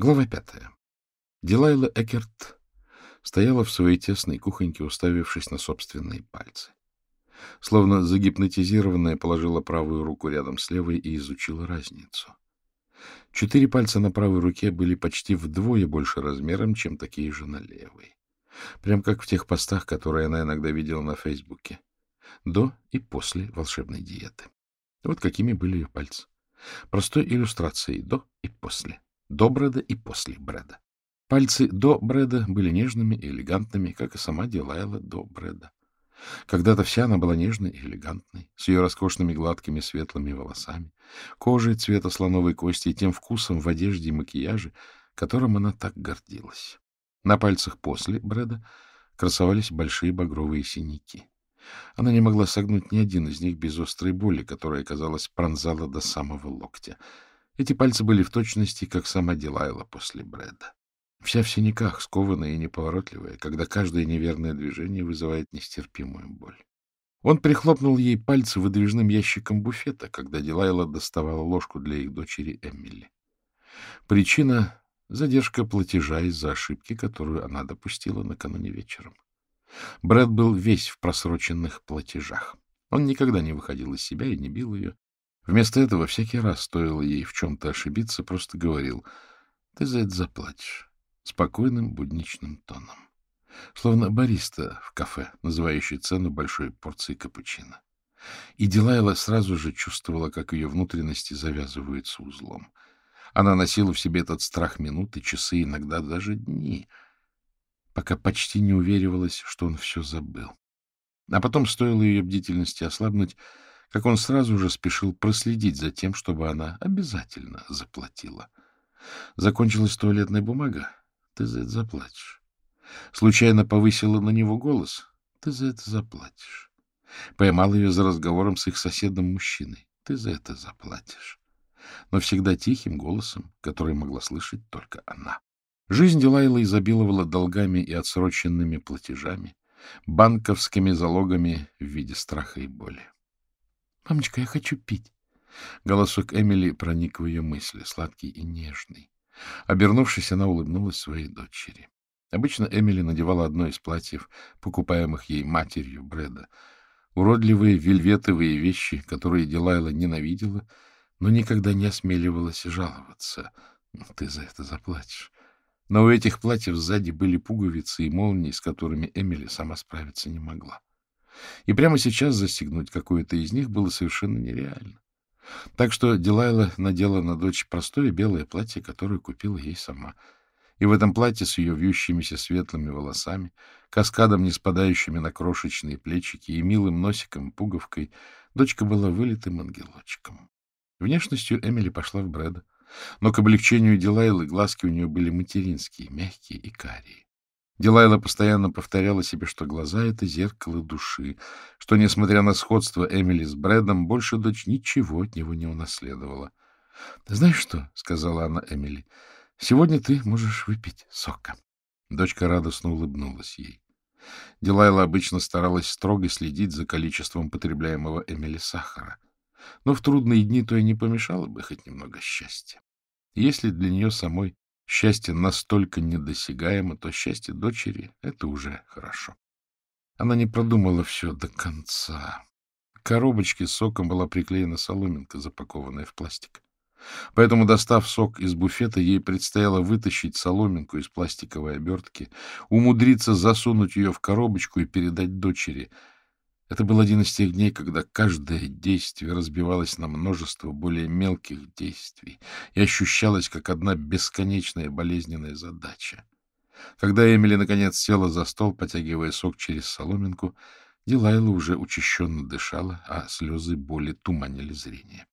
Глава пятая. Дилайла Экерт стояла в своей тесной кухоньке, уставившись на собственные пальцы. Словно загипнотизированная положила правую руку рядом с левой и изучила разницу. Четыре пальца на правой руке были почти вдвое больше размером, чем такие же на левой. Прям как в тех постах, которые она иногда видела на Фейсбуке. До и после волшебной диеты. Вот какими были ее пальцы. Простой иллюстрацией до и после. До Брэда и после Брэда. Пальцы до Брэда были нежными и элегантными, как и сама Дилайла до Брэда. Когда-то вся она была нежной и элегантной, с ее роскошными гладкими светлыми волосами, кожей цвета слоновой кости и тем вкусом в одежде и макияже, которым она так гордилась. На пальцах после Брэда красовались большие багровые синяки. Она не могла согнуть ни один из них без острой боли, которая, казалось, пронзала до самого локтя. Эти пальцы были в точности, как сама Дилайла после Брэда. Вся в синяках, скованная и неповоротливая, когда каждое неверное движение вызывает нестерпимую боль. Он прихлопнул ей пальцы выдвижным ящиком буфета, когда Дилайла доставала ложку для их дочери Эмили. Причина — задержка платежа из-за ошибки, которую она допустила накануне вечером. Брэд был весь в просроченных платежах. Он никогда не выходил из себя и не бил ее. Вместо этого всякий раз стоило ей в чем-то ошибиться, просто говорил, «Ты за это заплатишь» спокойным будничным тоном. Словно бариста в кафе, называющий цену большой порции капучино. И Дилайла сразу же чувствовала, как ее внутренности завязываются узлом. Она носила в себе этот страх минуты, часы, иногда даже дни, пока почти не уверивалась, что он все забыл. А потом стоило ее бдительности ослабнуть, как он сразу же спешил проследить за тем, чтобы она обязательно заплатила. Закончилась туалетная бумага, ты за это заплатишь. Случайно повысила на него голос, ты за это заплатишь. Поймал ее за разговором с их соседом-мужчиной, ты за это заплатишь. Но всегда тихим голосом, который могла слышать только она. Жизнь Дилайла изобиловала долгами и отсроченными платежами, банковскими залогами в виде страха и боли. — Мамочка, я хочу пить. Голосок Эмили проник в ее мысли, сладкий и нежный. Обернувшись, она улыбнулась своей дочери. Обычно Эмили надевала одно из платьев, покупаемых ей матерью Брэда. Уродливые вельветовые вещи, которые Дилайла ненавидела, но никогда не осмеливалась жаловаться. Ты за это заплатишь. Но у этих платьев сзади были пуговицы и молнии, с которыми Эмили сама справиться не могла. И прямо сейчас застегнуть какое-то из них было совершенно нереально. Так что Дилайла надела на дочь простое белое платье, которое купила ей сама. И в этом платье с ее вьющимися светлыми волосами, каскадом, не спадающими на крошечные плечики и милым носиком, пуговкой, дочка была вылитым ангелочком. Внешностью Эмили пошла в Брэда, но к облегчению Дилайлы глазки у нее были материнские, мягкие и карие. Дилайла постоянно повторяла себе, что глаза — это зеркало души, что, несмотря на сходство Эмили с Брэдом, больше дочь ничего от него не унаследовала. — Знаешь что? — сказала она Эмили. — Сегодня ты можешь выпить сока. Дочка радостно улыбнулась ей. Дилайла обычно старалась строго следить за количеством потребляемого Эмили сахара. Но в трудные дни то и не помешало бы хоть немного счастья. Если для нее самой счастье настолько недосягаемо, то счастье дочери — это уже хорошо. Она не продумала все до конца. К коробочке с соком была приклеена соломинка, запакованная в пластик. Поэтому, достав сок из буфета, ей предстояло вытащить соломинку из пластиковой обертки, умудриться засунуть ее в коробочку и передать дочери — это был один из тех дней, когда каждое действие разбивалось на множество более мелких действий и ощущалось как одна бесконечная болезненная задача. Когда Эмили наконец села за стол, потягивая сок через соломинку, Дилайла уже учащенно дышала, а слезы боли туманили зрение.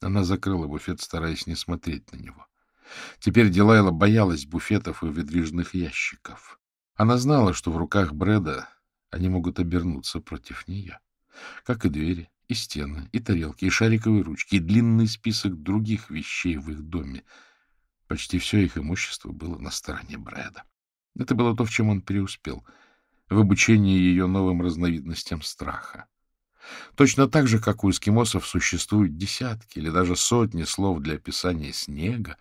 Она закрыла буфет, стараясь не смотреть на него. Теперь Дилайла боялась буфетов и выдвижных ящиков. Она знала, что в руках Брэда они могут обернуться против нее. Как и двери, и стены, и тарелки, и шариковые ручки, и длинный список других вещей в их доме. Почти все их имущество было на стороне Брэда. Это было то, в чем он преуспел, в обучении ее новым разновидностям страха. Точно так же, как у эскимосов существуют десятки или даже сотни слов для описания снега,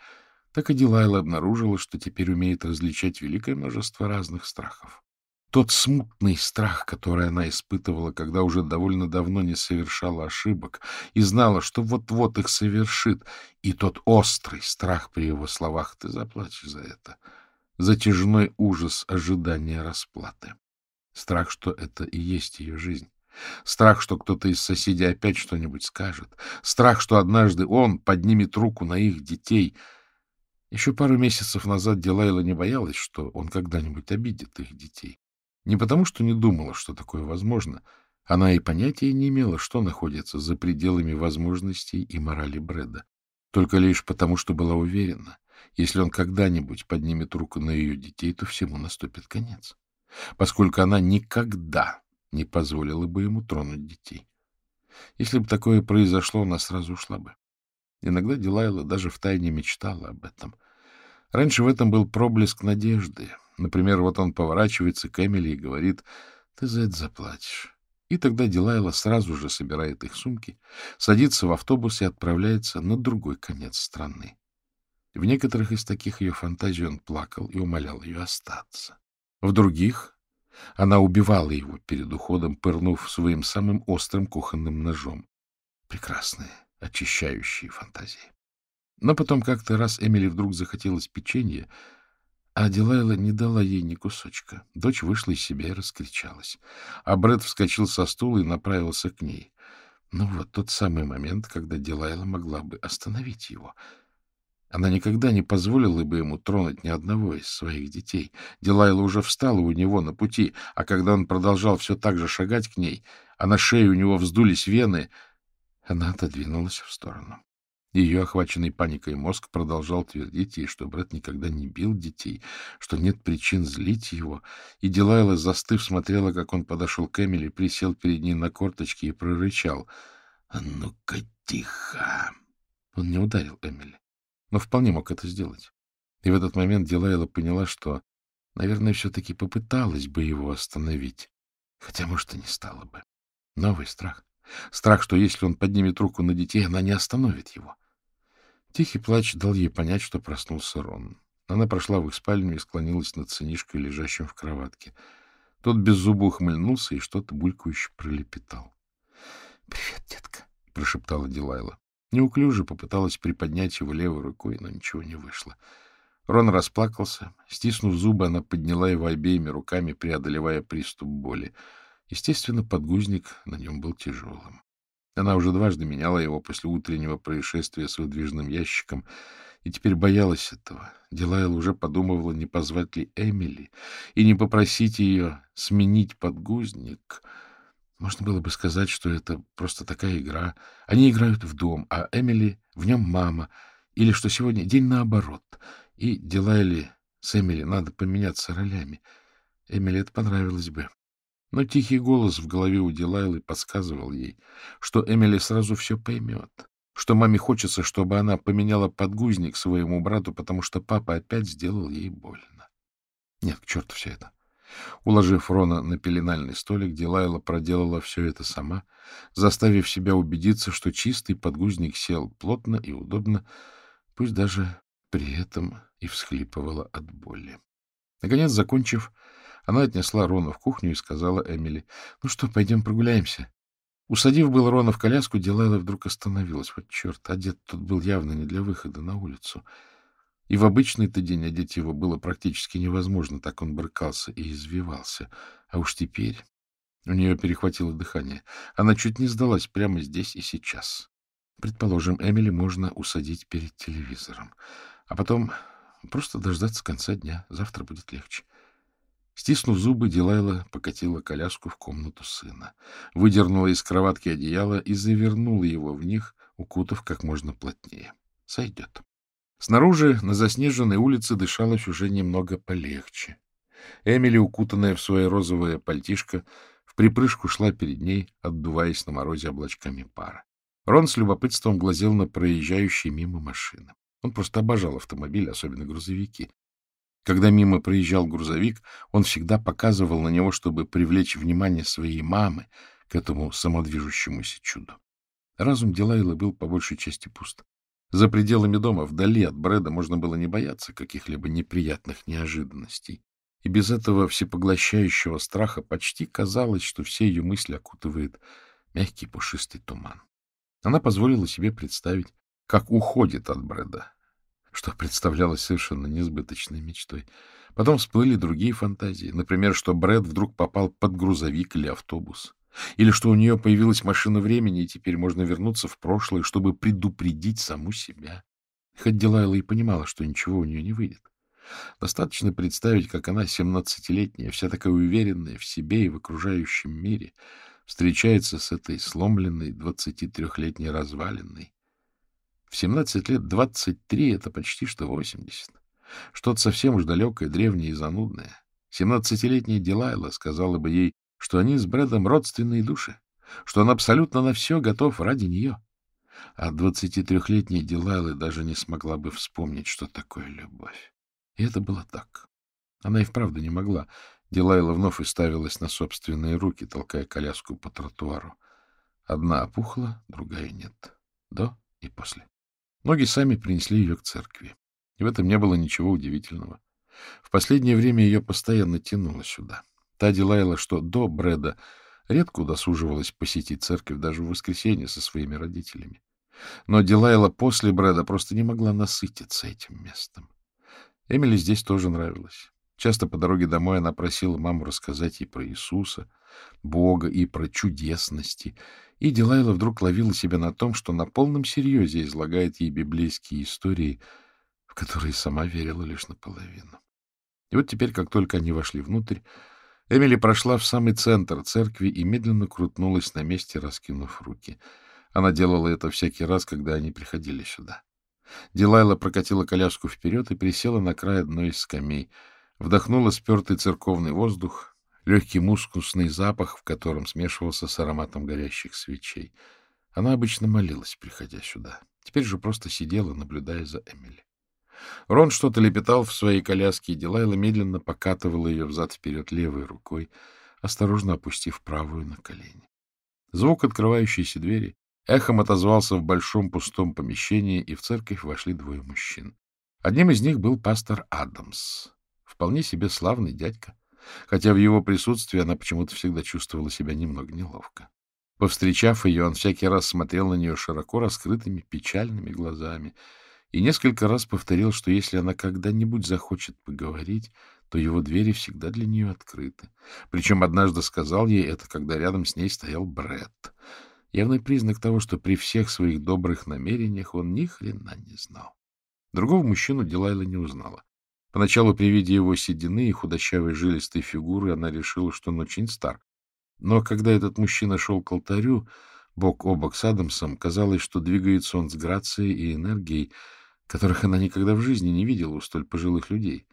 Так и Дилайла обнаружила, что теперь умеет различать великое множество разных страхов. Тот смутный страх, который она испытывала, когда уже довольно давно не совершала ошибок и знала, что вот-вот их совершит, и тот острый страх при его словах «ты заплатишь за это», затяжной ужас ожидания расплаты. Страх, что это и есть ее жизнь. Страх, что кто-то из соседей опять что-нибудь скажет. Страх, что однажды он поднимет руку на их детей. Еще пару месяцев назад Дилайла не боялась, что он когда-нибудь обидит их детей. Не потому, что не думала, что такое возможно. Она и понятия не имела, что находится за пределами возможностей и морали Брэда. Только лишь потому, что была уверена, если он когда-нибудь поднимет руку на ее детей, то всему наступит конец. Поскольку она никогда не позволила бы ему тронуть детей. Если бы такое произошло, она сразу ушла бы. Иногда Дилайла даже втайне мечтала об этом. Раньше в этом был проблеск надежды, Например, вот он поворачивается к Эмили и говорит, ты за это заплатишь. И тогда Дилайла сразу же собирает их сумки, садится в автобус и отправляется на другой конец страны. В некоторых из таких ее фантазий он плакал и умолял ее остаться. В других она убивала его перед уходом, пырнув своим самым острым кухонным ножом. Прекрасные, очищающие фантазии. Но потом как-то раз Эмили вдруг захотелось печенья, а Дилайла не дала ей ни кусочка. Дочь вышла из себя и раскричалась. А Брэд вскочил со стула и направился к ней. Ну вот тот самый момент, когда Дилайла могла бы остановить его. Она никогда не позволила бы ему тронуть ни одного из своих детей. Дилайла уже встала у него на пути, а когда он продолжал все так же шагать к ней, а на шее у него вздулись вены, она отодвинулась в сторону. Ее охваченный паникой мозг продолжал твердить ей, что брат никогда не бил детей, что нет причин злить его, и Дилайла, застыв, смотрела, как он подошел к Эмили, присел перед ней на корточки и прорычал. «А — Ну-ка, тихо! Он не ударил Эмили, но вполне мог это сделать. И в этот момент Дилайла поняла, что, наверное, все-таки попыталась бы его остановить, хотя, может, и не стала бы. Новый страх. Страх, что если он поднимет руку на детей, она не остановит его. Тихий плач дал ей понять, что проснулся Рон. Она прошла в их спальню и склонилась над сынишкой, лежащим в кроватке. Тот без зуба ухмыльнулся и что-то булькающе пролепетал. — Привет, детка, — прошептала Дилайла. Неуклюже попыталась приподнять его левой рукой, но ничего не вышло. Рон расплакался. Стиснув зубы, она подняла его обеими руками, преодолевая приступ боли. Естественно, подгузник на нем был тяжелым. Она уже дважды меняла его после утреннего происшествия с выдвижным ящиком и теперь боялась этого. Дилайл уже подумывала, не позвать ли Эмили и не попросить ее сменить подгузник. Можно было бы сказать, что это просто такая игра. Они играют в дом, а Эмили в нем мама. Или что сегодня день наоборот. И Дилайле с Эмили надо поменяться ролями. Эмили это понравилось бы. Но тихий голос в голове у Дилайлы подсказывал ей, что Эмили сразу все поймет, что маме хочется, чтобы она поменяла подгузник своему брату, потому что папа опять сделал ей больно. Нет, к черту все это. Уложив Рона на пеленальный столик, Дилайла проделала все это сама, заставив себя убедиться, что чистый подгузник сел плотно и удобно, пусть даже при этом и всхлипывала от боли. Наконец, закончив, она отнесла Рона в кухню и сказала Эмили, — Ну что, пойдем прогуляемся? Усадив был Рона в коляску, Дилайла вдруг остановилась. Вот черт, одет тут был явно не для выхода на улицу. И в обычный-то день одеть его было практически невозможно, так он брыкался и извивался. А уж теперь у нее перехватило дыхание. Она чуть не сдалась прямо здесь и сейчас. Предположим, Эмили можно усадить перед телевизором, а потом просто дождаться конца дня. Завтра будет легче. Стиснув зубы, Дилайла покатила коляску в комнату сына, выдернула из кроватки одеяло и завернула его в них, укутав как можно плотнее. Сойдет. Снаружи, на заснеженной улице, дышалось уже немного полегче. Эмили, укутанная в свое розовое пальтишко, в припрыжку шла перед ней, отдуваясь на морозе облачками пара. Рон с любопытством глазел на проезжающие мимо машины. Он просто обожал автомобили, особенно грузовики. Когда мимо проезжал грузовик, он всегда показывал на него, чтобы привлечь внимание своей мамы к этому самодвижущемуся чуду. Разум Дилайлы был по большей части пуст. За пределами дома, вдали от Брэда, можно было не бояться каких-либо неприятных неожиданностей. И без этого всепоглощающего страха почти казалось, что все ее мысли окутывает мягкий пушистый туман. Она позволила себе представить, как уходит от Брэда, что представлялось совершенно несбыточной мечтой. Потом всплыли другие фантазии. Например, что Брэд вдруг попал под грузовик или автобус. Или что у нее появилась машина времени, и теперь можно вернуться в прошлое, чтобы предупредить саму себя. Хоть Дилайла и понимала, что ничего у нее не выйдет. Достаточно представить, как она, семнадцатилетняя, вся такая уверенная в себе и в окружающем мире, встречается с этой сломленной двадцати трехлетней развалиной. В семнадцать лет двадцать три — это почти что восемьдесят. Что-то совсем уж далекое, древнее и занудное. Семнадцатилетняя Дилайла сказала бы ей, что они с Брэдом родственные души, что он абсолютно на все готов ради нее. А двадцати трехлетней Дилайлы даже не смогла бы вспомнить, что такое любовь. И это было так. Она и вправду не могла. Дилайла вновь уставилась на собственные руки, толкая коляску по тротуару. Одна опухла, другая нет. До и после. Ноги сами принесли ее к церкви. И в этом не было ничего удивительного. В последнее время ее постоянно тянуло сюда. Та Дилайла, что до Брэда редко удосуживалась посетить церковь даже в воскресенье со своими родителями. Но Дилайла после Брэда просто не могла насытиться этим местом. Эмили здесь тоже нравилось. Часто по дороге домой она просила маму рассказать ей про Иисуса, Бога и про чудесности, и Дилайла вдруг ловила себя на том, что на полном серьезе излагает ей библейские истории, в которые сама верила лишь наполовину. И вот теперь, как только они вошли внутрь, Эмили прошла в самый центр церкви и медленно крутнулась на месте, раскинув руки. Она делала это всякий раз, когда они приходили сюда. Дилайла прокатила коляску вперед и присела на край одной из скамей, вдохнула спертый церковный воздух, легкий мускусный запах, в котором смешивался с ароматом горящих свечей. Она обычно молилась, приходя сюда. Теперь же просто сидела, наблюдая за Эмили. Рон что-то лепетал в своей коляске, и Дилайла медленно покатывала ее взад-вперед левой рукой, осторожно опустив правую на колени. Звук открывающейся двери эхом отозвался в большом пустом помещении, и в церковь вошли двое мужчин. Одним из них был пастор Адамс, вполне себе славный дядька, хотя в его присутствии она почему-то всегда чувствовала себя немного неловко. Повстречав ее, он всякий раз смотрел на нее широко раскрытыми печальными глазами — и несколько раз повторил, что если она когда-нибудь захочет поговорить, то его двери всегда для нее открыты. Причем однажды сказал ей это, когда рядом с ней стоял Бретт. Явный признак того, что при всех своих добрых намерениях он ни хрена не знал. Другого мужчину Дилайла не узнала. Поначалу при виде его седины и худощавой жилистой фигуры она решила, что он очень стар. Но когда этот мужчина шел к алтарю, бок о бок с Адамсом, казалось, что двигается он с грацией и энергией, которых она никогда в жизни не видела у столь пожилых людей.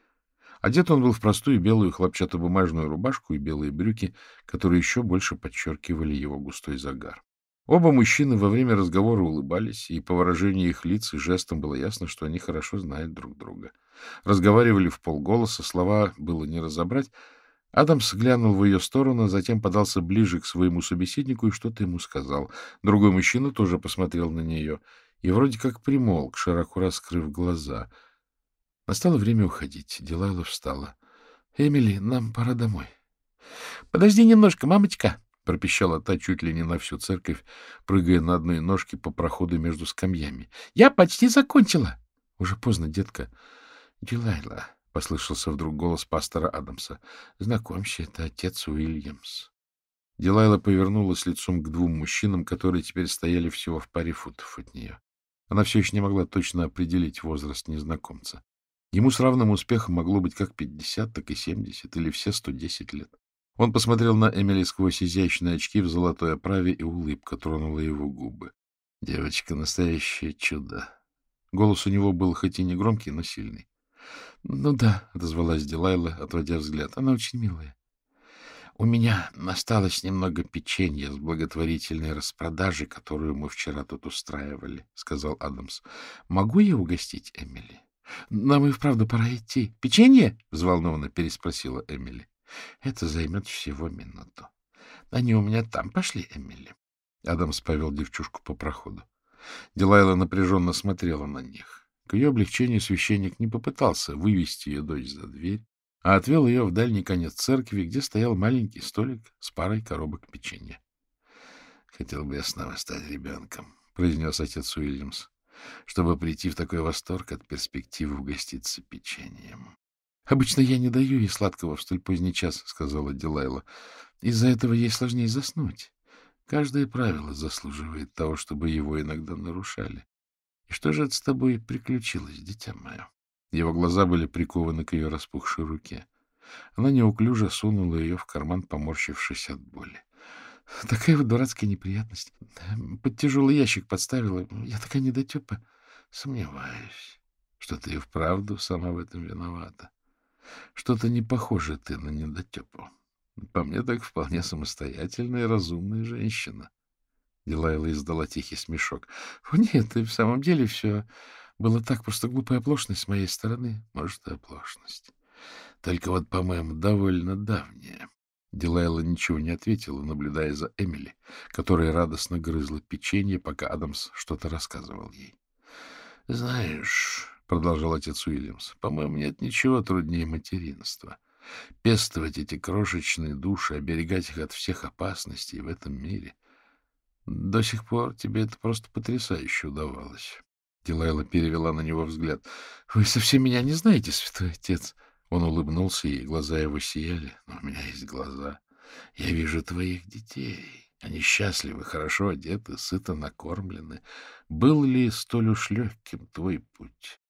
Одет он был в простую белую хлопчатобумажную рубашку и белые брюки, которые еще больше подчеркивали его густой загар. Оба мужчины во время разговора улыбались, и по выражению их лиц и жестам было ясно, что они хорошо знают друг друга. Разговаривали в полголоса, слова было не разобрать. Адамс глянул в ее сторону, затем подался ближе к своему собеседнику и что-то ему сказал. Другой мужчина тоже посмотрел на нее — и вроде как примолк, широко раскрыв глаза. Настало время уходить. Дилайла встала. — Эмили, нам пора домой. — Подожди немножко, мамочка! — пропищала та чуть ли не на всю церковь, прыгая на одной ножке по проходу между скамьями. — Я почти закончила. — Уже поздно, детка. — Дилайла, — послышался вдруг голос пастора Адамса. — Знакомься, это отец Уильямс. Дилайла повернулась лицом к двум мужчинам, которые теперь стояли всего в паре футов от нее. Она все еще не могла точно определить возраст незнакомца. Ему с равным успехом могло быть как пятьдесят, так и семьдесят, или все сто десять лет. Он посмотрел на Эмили сквозь изящные очки в золотой оправе, и улыбка тронула его губы. Девочка — настоящее чудо. Голос у него был хоть и не громкий, но сильный. — Ну да, — отозвалась Дилайла, отводя взгляд. — Она очень милая. — У меня осталось немного печенья с благотворительной распродажи, которую мы вчера тут устраивали, — сказал Адамс. — Могу я угостить Эмили? — Нам и вправду пора идти. — Печенье? — взволнованно переспросила Эмили. — Это займет всего минуту. — Они у меня там. Пошли, Эмили. Адамс повел девчушку по проходу. Дилайла напряженно смотрела на них. К ее облегчению священник не попытался вывести ее дочь за дверь, а отвел ее в дальний конец церкви, где стоял маленький столик с парой коробок печенья. — Хотел бы я снова стать ребенком, — произнес отец Уильямс, — чтобы прийти в такой восторг от перспективы угоститься печеньем. — Обычно я не даю ей сладкого в столь поздний час, — сказала Дилайла. — Из-за этого ей сложнее заснуть. Каждое правило заслуживает того, чтобы его иногда нарушали. И что же это с тобой приключилось, дитя мое? Его глаза были прикованы к ее распухшей руке. Она неуклюже сунула ее в карман, поморщившись от боли. Такая вот дурацкая неприятность. Под тяжелый ящик подставила. Я такая недотепа. Сомневаюсь, что ты и вправду сама в этом виновата. Что-то не похоже ты на недотепу. По мне так вполне самостоятельная и разумная женщина. Дилайла издала тихий смешок. — Нет, и в самом деле все было так просто глупая оплошность с моей стороны. Может, и оплошность. Только вот, по-моему, довольно давняя. Дилайла ничего не ответила, наблюдая за Эмили, которая радостно грызла печенье, пока Адамс что-то рассказывал ей. — Знаешь, — продолжал отец Уильямс, — по-моему, нет ничего труднее материнства. Пестовать эти крошечные души, оберегать их от всех опасностей в этом мире. До сих пор тебе это просто потрясающе удавалось. Дилайла перевела на него взгляд. — Вы совсем меня не знаете, святой отец. Он улыбнулся, и глаза его сияли. — Но у меня есть глаза. Я вижу твоих детей. Они счастливы, хорошо одеты, сыто накормлены. Был ли столь уж легким твой путь?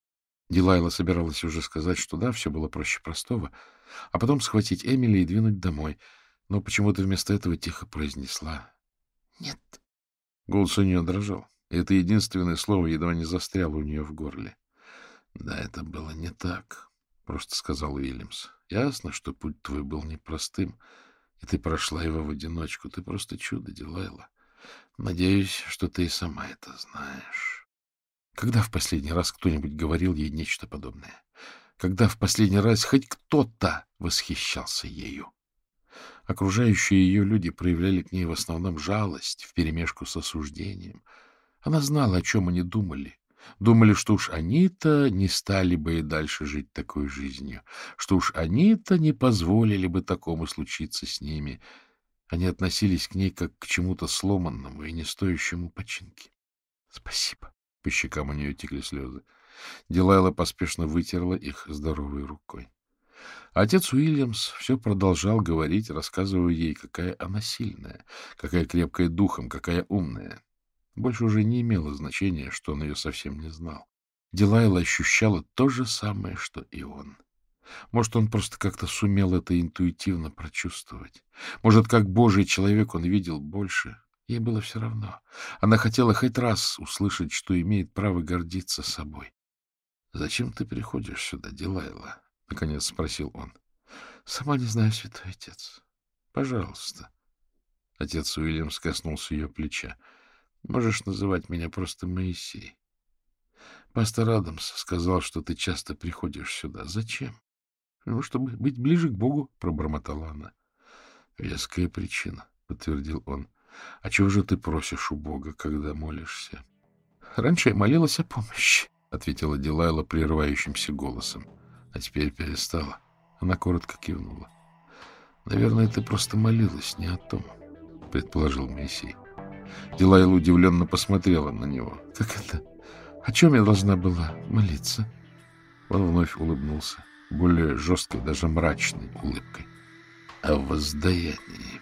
Дилайла собиралась уже сказать, что да, все было проще простого, а потом схватить Эмили и двинуть домой, но почему-то вместо этого тихо произнесла «Нет». Голос у нее дрожал, и это единственное слово едва не застряло у нее в горле. «Да, это было не так», — просто сказал Уильямс. «Ясно, что путь твой был непростым, и ты прошла его в одиночку. Ты просто чудо, Дилайла. Надеюсь, что ты и сама это знаешь». Когда в последний раз кто-нибудь говорил ей нечто подобное? Когда в последний раз хоть кто-то восхищался ею? Окружающие ее люди проявляли к ней в основном жалость вперемешку с осуждением. Она знала, о чем они думали. Думали, что уж они-то не стали бы и дальше жить такой жизнью, что уж они-то не позволили бы такому случиться с ними. Они относились к ней как к чему-то сломанному и не стоящему починки. — Спасибо, по щекам у нее текли слезы. Дилайла поспешно вытерла их здоровой рукой. Отец Уильямс все продолжал говорить, рассказывая ей, какая она сильная, какая крепкая духом, какая умная. Больше уже не имело значения, что он ее совсем не знал. Дилайла ощущала то же самое, что и он. Может, он просто как-то сумел это интуитивно прочувствовать. Может, как божий человек он видел больше, Ей было все равно. Она хотела хоть раз услышать, что имеет право гордиться собой. — Зачем ты приходишь сюда, Дилайла? — наконец спросил он. — Сама не знаю, святой отец. — Пожалуйста. Отец Уильям коснулся ее плеча. — Можешь называть меня просто Моисей. Пастор Адамс сказал, что ты часто приходишь сюда. Зачем? — Ну, чтобы быть ближе к Богу, — пробормотала она. — Веская причина, — подтвердил он. — А чего же ты просишь у Бога, когда молишься? — Раньше я молилась о помощи, — ответила Дилайла прерывающимся голосом. — А теперь перестала. Она коротко кивнула. — Наверное, ты просто молилась не о том, — предположил Моисей. Дилайла удивленно посмотрела на него. — Как это? О чем я должна была молиться? Он вновь улыбнулся, более жесткой, даже мрачной улыбкой. — О воздаянии.